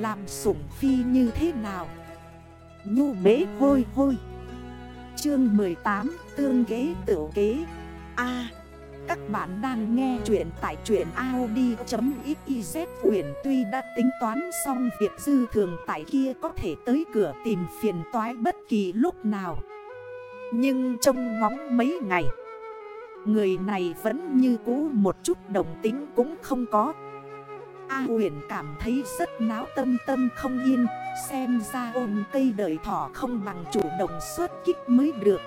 Làm sủng phi như thế nào? Nhu bế hôi hôi. Chương 18 Tương kế tiểu kế. A, Các bạn đang nghe chuyện tại chuyện Audi.xyz Uyển tuy đã tính toán xong việc dư thường tại kia có thể tới cửa tìm phiền toái bất kỳ lúc nào. Nhưng trong ngóng mấy ngày, Người này vẫn như cũ một chút đồng tính cũng không có. A huyền cảm thấy rất náo tâm tâm không yên. Xem ra ôm cây đời thỏ không bằng chủ động xuất kích mới được.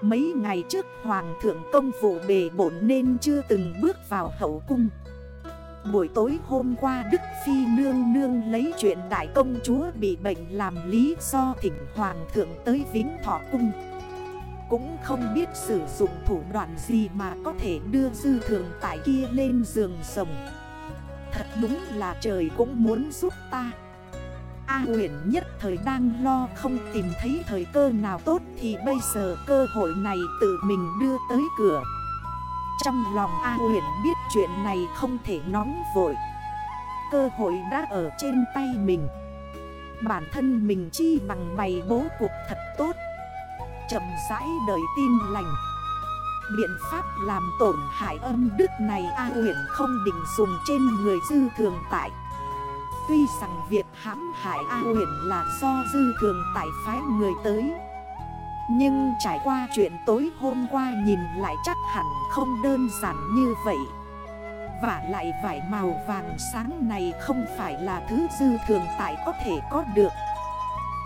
Mấy ngày trước Hoàng thượng công vụ bề bổn nên chưa từng bước vào hậu cung. Buổi tối hôm qua Đức Phi nương nương lấy chuyện đại công chúa bị bệnh làm lý do thỉnh Hoàng thượng tới Vĩnh Thọ Cung. Cũng không biết sử dụng thủ đoạn gì mà có thể đưa dư thường tại kia lên giường rồng. Thật đúng là trời cũng muốn giúp ta. A huyền nhất thời đang lo không tìm thấy thời cơ nào tốt Thì bây giờ cơ hội này tự mình đưa tới cửa. Trong lòng A huyền biết chuyện này không thể nóng vội. Cơ hội đã ở trên tay mình. Bản thân mình chi bằng bày bố cuộc thật tốt. Chậm rãi đợi tin lành. Biện pháp làm tổn hại âm đức này A huyện không định dùng trên người dư thường tại. Tuy rằng việc hãm hại A huyện là do dư thường tại phái người tới. Nhưng trải qua chuyện tối hôm qua nhìn lại chắc hẳn không đơn giản như vậy. Và lại vải màu vàng sáng này không phải là thứ dư thường tại có thể có được.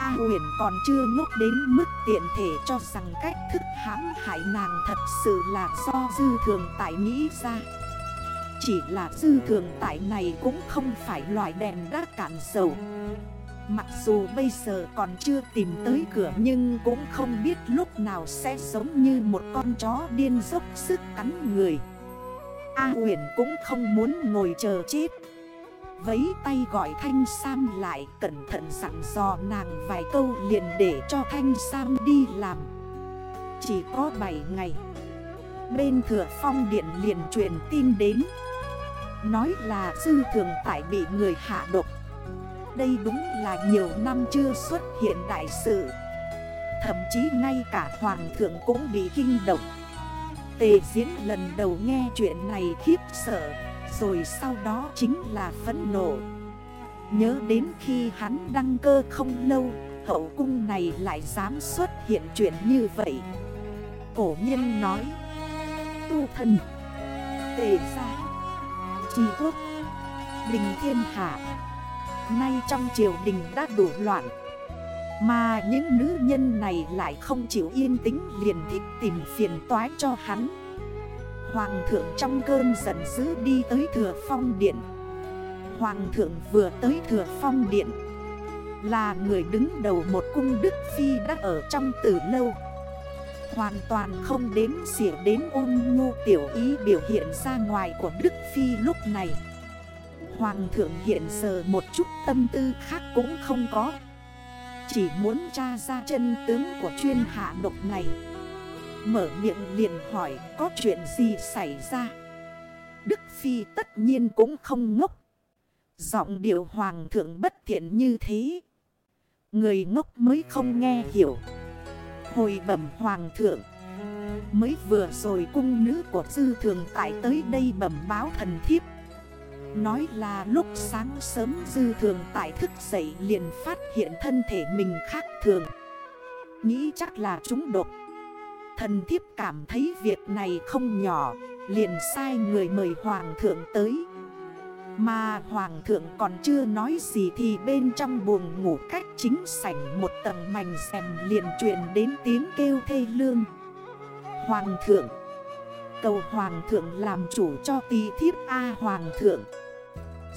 A huyền còn chưa ngốc đến mức tiện thể cho rằng cách thức hãm hại nàng thật sự là do dư thường tại nghĩ ra. Chỉ là dư thường tại này cũng không phải loại đèn đã cạn dầu. Mặc dù bây giờ còn chưa tìm tới cửa nhưng cũng không biết lúc nào sẽ giống như một con chó điên dốc sức cắn người. A huyền cũng không muốn ngồi chờ chết Vấy tay gọi Thanh Sam lại, cẩn thận dặn dò nàng vài câu liền để cho Thanh Sam đi làm. Chỉ có 7 ngày, Bên thừa phong điện liền truyền tin đến. Nói là dư thường tại bị người hạ độc. Đây đúng là nhiều năm chưa xuất hiện đại sự. Thậm chí ngay cả hoàng thượng cũng bị kinh động. Tề diễn lần đầu nghe chuyện này khiếp sợ rồi sau đó chính là phẫn nộ. Nhớ đến khi hắn đăng cơ không lâu, Hậu cung này lại dám xuất hiện chuyện như vậy. Cổ nhân nói, Tu thần, Tề gia Chi quốc, Đình thiên hạ, Nay trong triều đình đã đủ loạn, Mà những nữ nhân này lại không chịu yên tĩnh liền thích tìm phiền toái cho hắn. Hoàng thượng trong cơn giận dữ đi tới thừa phong điện. Hoàng thượng vừa tới thừa phong điện, Là người đứng đầu một cung Đức Phi đã ở trong từ lâu. Hoàn toàn không đếm xỉa đến ôn nhu tiểu ý biểu hiện ra ngoài của Đức Phi lúc này. Hoàng thượng hiện giờ một chút tâm tư khác cũng không có, Chỉ muốn tra ra chân tướng của chuyên hạ độc này. Mở miệng liền hỏi có chuyện gì xảy ra? Đức Phi tất nhiên cũng không ngốc. Giọng điệu hoàng thượng bất thiện như thế. Người ngốc mới không nghe hiểu. Hồi bẩm hoàng thượng, Mới vừa rồi cung nữ của dư thường tại tới đây bẩm báo thần thiếp. Nói là lúc sáng sớm dư thường tại thức dậy liền phát hiện thân thể mình khác thường. Nghĩ chắc là chúng đột Thần thiếp cảm thấy việc này không nhỏ, Liền sai người mời hoàng thượng tới. Mà hoàng thượng còn chưa nói gì Thì bên trong buồng ngủ cách chính sảnh Một tầng mảnh xèm liền truyền đến tiếng kêu thê lương. Hoàng thượng, Cầu hoàng thượng làm chủ cho tì thiếp A hoàng thượng.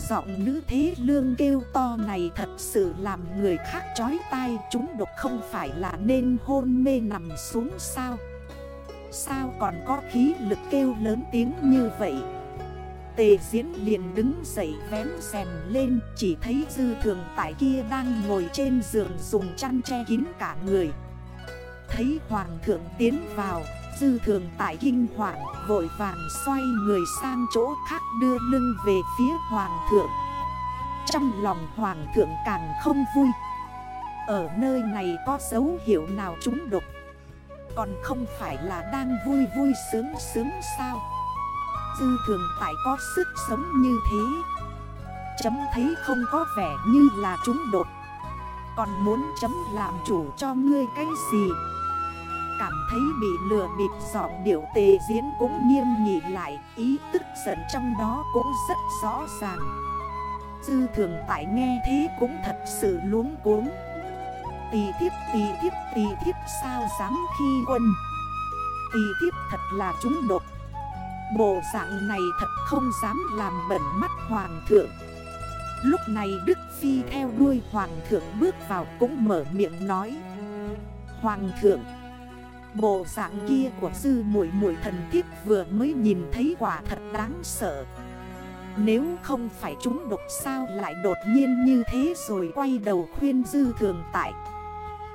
Giọng nữ thế lương kêu to này thật sự làm người khác chói tai, Chúng độc không phải là nên hôn mê nằm xuống sao? Sao còn có khí lực kêu lớn tiếng như vậy? Tề diễn liền đứng dậy vén rèm lên, Chỉ thấy dư thường tại kia đang ngồi trên giường dùng chăn che kín cả người. Thấy hoàng thượng tiến vào, Dư thường tại kinh hoàng, vội vàng xoay người sang chỗ khác đưa lưng về phía hoàng thượng. Trong lòng hoàng thượng càng không vui. Ở nơi này có dấu hiệu nào chúng độc? Còn không phải là đang vui vui sướng sướng sao? Dư thường tại có sức sống như thế. Chấm thấy không có vẻ như là chúng đột. Còn muốn chấm làm chủ cho ngươi cái gì? Cảm thấy bị lừa bịp giọng điệu tề diễn cũng nghiêm nghị lại. Ý tức giận trong đó cũng rất rõ ràng. Dư thường tại nghe thế cũng thật sự luống cuống. Tì thiếp tì thiếp tì thiếp, sao dám khi quân? Tì thiếp thật là chúng đột Bộ dạng này thật không dám làm bẩn mắt hoàng thượng. Lúc này Đức Phi theo đuôi hoàng thượng bước vào cũng mở miệng nói. Hoàng thượng, Bộ dạng kia của sư muội muội thần thiếp vừa mới nhìn thấy quả thật đáng sợ. Nếu không phải chúng độc sao lại đột nhiên như thế rồi quay đầu khuyên dư thường tại?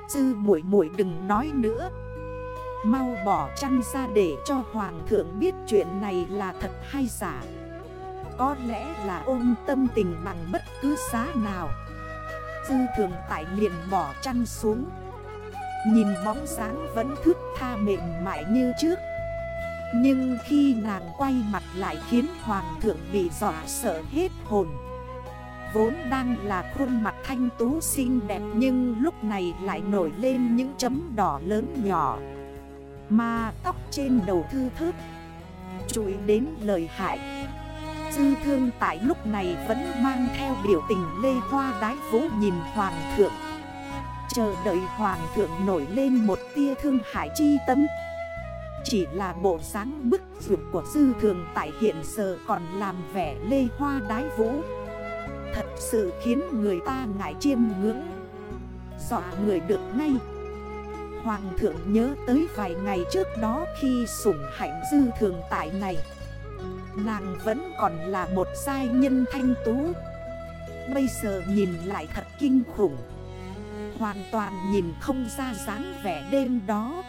Dư muội muội đừng nói nữa. Mau bỏ chăn ra để cho hoàng thượng biết chuyện này là thật hay giả. Có lẽ là ôm tâm tình bằng bất cứ giá nào. Dư thường tại liền bỏ chăn xuống. Nhìn bóng sáng vẫn thức tha mềm mại như trước. Nhưng khi nàng quay mặt lại khiến hoàng thượng bị dọa sợ hết hồn. Vốn đang là khuôn mặt thanh tú xinh đẹp Nhưng lúc này lại nổi lên những chấm đỏ lớn nhỏ. Mà tóc trên đầu thư thớt Chụi đến lời hại. Dư thương tại lúc này vẫn mang theo biểu tình lê hoa đái vũ nhìn hoàng thượng. Chờ đợi hoàng thượng nổi lên một tia thương hại chi tâm. Chỉ là bộ dáng bức vượt của dư thường tại hiện giờ còn làm vẻ lê hoa đái vũ. Thật sự khiến người ta ngại chiêm ngưỡng. Dọa người được ngay. Hoàng thượng nhớ tới vài ngày trước đó khi sủng hạnh dư thường tại này. Nàng vẫn còn là một giai nhân thanh tú. Bây giờ nhìn lại thật kinh khủng. Hoàn toàn nhìn không ra dáng vẻ đêm đó.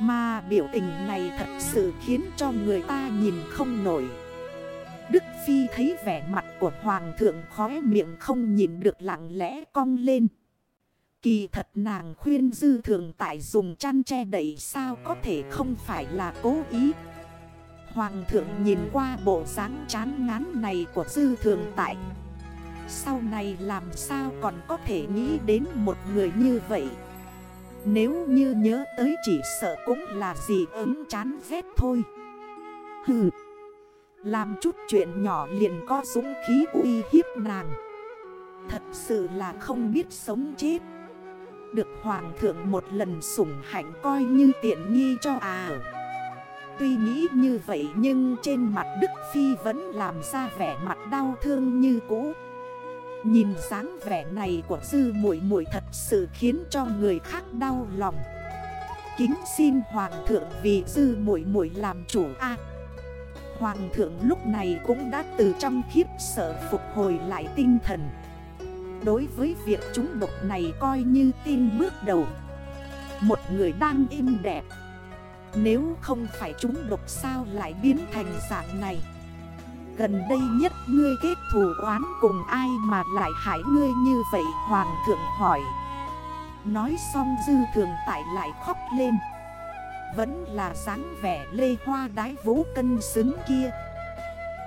Mà biểu tình này thật sự khiến cho người ta nhìn không nổi. Đức Phi thấy vẻ mặt của Hoàng thượng khóe miệng không nhìn được lặng lẽ cong lên. Kỳ thật nàng khuyên dư thường tại dùng chăn che đẩy sao có thể không phải là cố ý. Hoàng thượng nhìn qua bộ dáng chán ngán này của dư thường tại. Sau này làm sao còn có thể nghĩ đến một người như vậy? Nếu như nhớ tới chỉ sợ cũng là gì ứng chán ghét thôi. Hừ. Làm chút chuyện nhỏ liền có dũng khí uy hiếp nàng. Thật sự là không biết sống chết. Được hoàng thượng một lần sủng hạnh coi như tiện nghi cho à. Tuy nghĩ như vậy nhưng trên mặt Đức Phi vẫn làm ra vẻ mặt đau thương như cũ. Nhìn dáng vẻ này của sư muội muội thật sự khiến cho người khác đau lòng. Kính xin hoàng thượng vì sư muội muội làm chủ a. Hoàng thượng lúc này cũng đã từ trong khiếp sợ phục hồi lại tinh thần. Đối với việc chúng độc này coi như tin bước đầu. Một người đang im đẹp. Nếu không phải chúng độc sao lại biến thành dạng này? Gần đây nhất ngươi kết thù oán cùng ai mà lại hại ngươi như vậy? Hoàng thượng hỏi. Nói xong dư thường tại lại khóc lên. Vẫn là dáng vẻ lê hoa đái vũ cân xứng kia.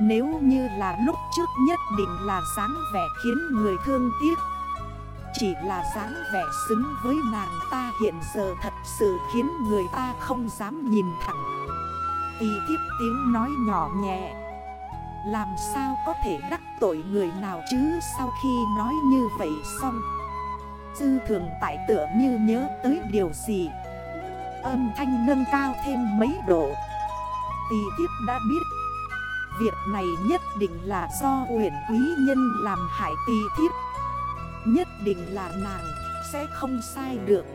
Nếu như là lúc trước nhất định là dáng vẻ khiến người thương tiếc, Chỉ là dáng vẻ xứng với nàng ta hiện giờ thật sự khiến người ta không dám nhìn thẳng. Y tiếp tiếng nói nhỏ nhẹ, làm sao có thể đắc tội người nào chứ? Sau khi nói như vậy xong, Dư thường tại tựa như nhớ tới điều gì Âm thanh nâng cao thêm mấy độ. Tì tiếp đã biết, Việc này nhất định là do huyền quý nhân làm hại tì thiếp. Nhất định là nàng sẽ không sai được.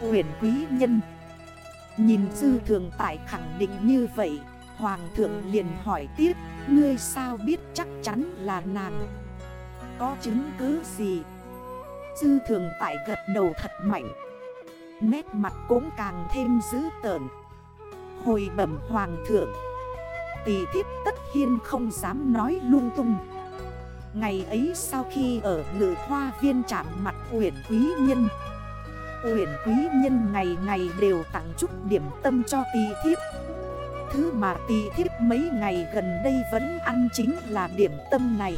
Huyền quý nhân, Nhìn dư thường tại khẳng định như vậy, Hoàng thượng liền hỏi tiếp, Ngươi sao biết chắc chắn là nàng? Có chứng cứ gì? Dư thường tại gật đầu thật mạnh. Nét mặt cũng càng thêm dữ tợn. Hồi bẩm hoàng thượng Tỷ thiếp tất hiên không dám nói lung tung. Ngày ấy sau khi ở ngự hoa viên chạm mặt Uyển Quý Nhân, Uyển Quý Nhân ngày ngày đều tặng chút điểm tâm cho tỷ thiếp. Thứ mà tỷ thiếp mấy ngày gần đây vẫn ăn chính là điểm tâm này.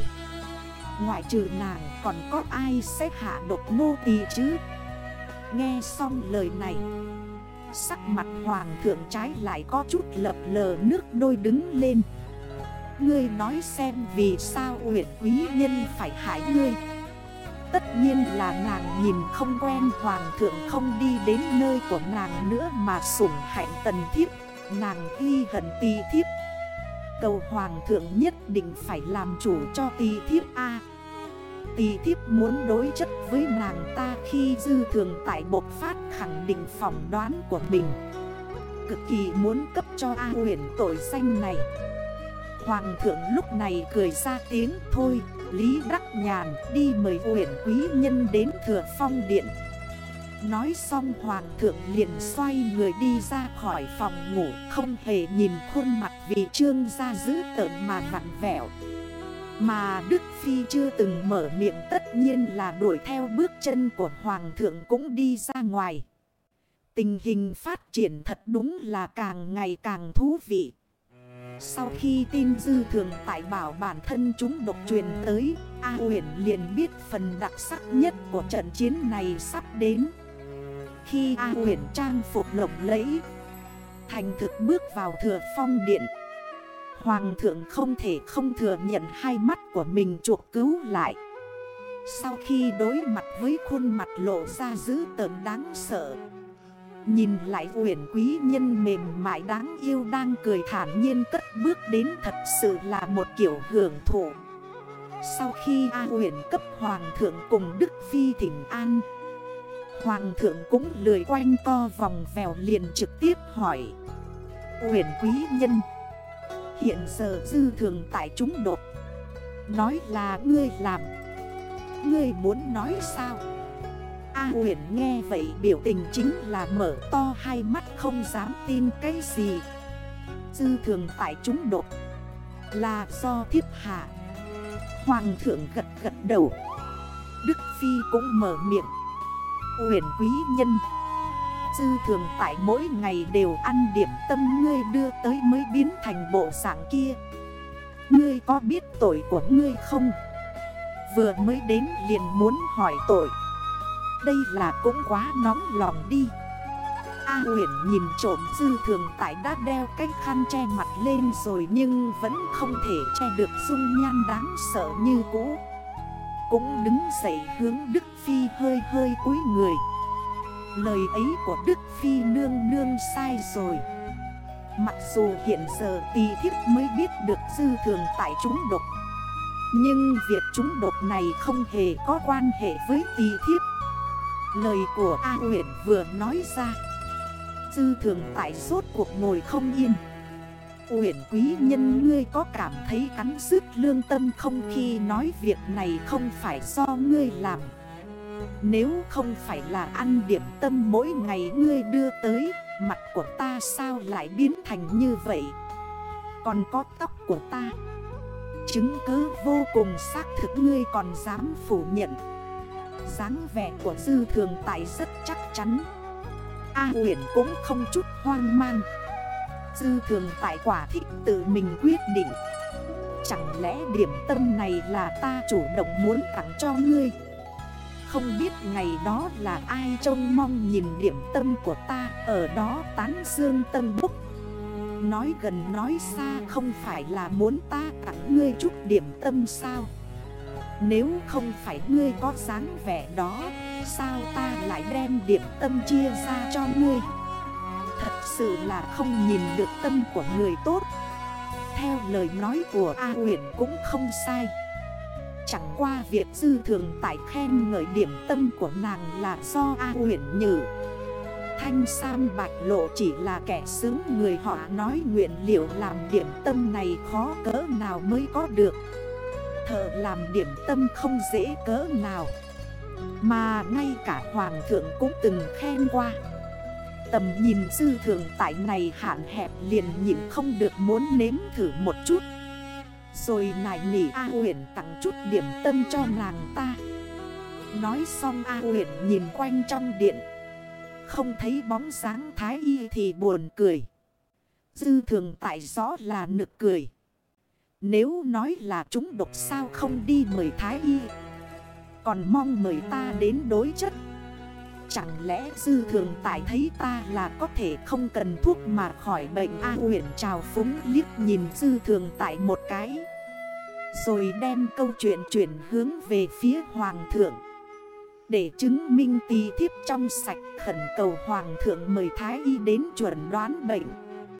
Ngoại trừ nàng còn có ai sẽ hạ độc nô tỳ chứ? Nghe xong lời này. Sắc mặt hoàng thượng trái lại có chút lập lờ nước đôi đứng lên. Ngươi nói xem vì sao Uyển quý nhân phải hại ngươi. Tất nhiên là nàng nhìn không quen hoàng thượng không đi đến nơi của nàng nữa mà sủng hạnh tần thiếp. Nàng ghi hận tì thiếp. Cầu hoàng thượng nhất định phải làm chủ cho tì thiếp A. Tì thiếp muốn đối chất với nàng ta khi dư thường tại bộc phát khẳng định phỏng đoán của mình. Cực kỳ muốn cấp cho A huyền tội danh này. Hoàng thượng lúc này cười ra tiếng thôi, Lý Đắc Nhàn đi mời huyền quý nhân đến thừa phong điện. Nói xong hoàng thượng liền xoay người đi ra khỏi phòng ngủ, Không hề nhìn khuôn mặt vì trương ra giữ tợn mà vặn vẹo. Mà Đức Phi chưa từng mở miệng tất nhiên là đuổi theo bước chân của hoàng thượng cũng đi ra ngoài. Tình hình phát triển thật đúng là càng ngày càng thú vị. Sau khi tin dư thường tại bảo bản thân chúng độc truyền tới, A huyền liền biết phần đặc sắc nhất của trận chiến này sắp đến. Khi A huyền trang phục lộng lẫy, Thành thực bước vào thừa phong điện Hoàng thượng không thể không thừa nhận hai mắt của mình chuộc cứu lại. Sau khi đối mặt với khuôn mặt lộ ra dữ tợn đáng sợ, Nhìn lại huyền quý nhân mềm mại đáng yêu đang cười thản nhiên cất bước đến thật sự là một kiểu hưởng thụ. Sau khi A huyền cấp hoàng thượng cùng Đức Phi thỉnh an, Hoàng thượng cũng lười quanh co vòng vèo liền trực tiếp hỏi Huyền quý nhân Hiện giờ dư thường tại chúng đột Nói là ngươi làm. Ngươi muốn nói sao? A huyền nghe vậy biểu tình chính là mở to hai mắt không dám tin cái gì. Dư thường tại chúng đột Là do thiếp hạ Hoàng thượng gật gật đầu. Đức Phi cũng mở miệng. Huyền quý nhân Dư thường tại mỗi ngày đều ăn điểm tâm ngươi đưa tới mới biến thành bộ dạng kia. Ngươi có biết tội của ngươi không? Vừa mới đến liền muốn hỏi tội. Đây là cũng quá nóng lòng đi. A huyền nhìn trộm dư thường tại đã đeo cái khăn che mặt lên rồi Nhưng vẫn không thể che được dung nhan đáng sợ như cũ. Cũng đứng dậy hướng Đức Phi hơi hơi cúi người. Lời ấy của Đức Phi nương nương sai rồi. Mặc dù hiện giờ tì thiếp mới biết được dư thường tại chúng độc, Nhưng việc chúng độc này không hề có quan hệ với tì thiếp. Lời của A huyện vừa nói ra, Dư thường tại suốt cuộc ngồi không yên. Uyển quý nhân, ngươi có cảm thấy cắn rứt lương tâm không khi nói việc này không phải do ngươi làm? Nếu không phải là ăn điểm tâm mỗi ngày ngươi đưa tới, Mặt của ta sao lại biến thành như vậy? Còn có tóc của ta. Chứng cứ vô cùng xác thực ngươi còn dám phủ nhận. dáng vẻ của dư thường tại rất chắc chắn. A huyển cũng không chút hoang mang. Dư thường tại quả thích tự mình quyết định. Chẳng lẽ điểm tâm này là ta chủ động muốn tặng cho ngươi? Không biết ngày đó là ai trông mong nhìn điểm tâm của ta, Ở đó tán dương tâm búc Nói gần nói xa không phải là muốn ta tặng ngươi chút điểm tâm sao? Nếu không phải ngươi có dáng vẻ đó, Sao ta lại đem điểm tâm chia ra cho ngươi? Thật sự là không nhìn được tâm của người tốt. Theo lời nói của A huyền cũng không sai. Chẳng qua việc dư thường tại khen ngợi điểm tâm của nàng là do A huyện nhử. Thanh Sam Bạch Lộ chỉ là kẻ xứng người họ nói nguyện liệu làm điểm tâm này khó cỡ nào mới có được. Thợ làm điểm tâm không dễ cỡ nào, Mà ngay cả hoàng thượng cũng từng khen qua. Tầm nhìn dư thường tại này hạn hẹp liền nhịn không được muốn nếm thử một chút. Rồi nải nỉ A huyền tặng chút điểm tâm cho nàng ta. Nói xong A huyền nhìn quanh trong điện. Không thấy bóng dáng thái y thì buồn cười. Dư thường tại rõ là nực cười. Nếu nói là chúng độc sao không đi mời thái y. Còn mong mời ta đến đối chất Chẳng lẽ dư thường tại thấy ta là có thể không cần thuốc mà khỏi bệnh A huyện trào phúng liếc nhìn dư thường tại một cái. Rồi đem câu chuyện chuyển hướng về phía hoàng thượng. Để chứng minh tì thiếp trong sạch khẩn cầu hoàng thượng mời thái y đến chuẩn đoán bệnh.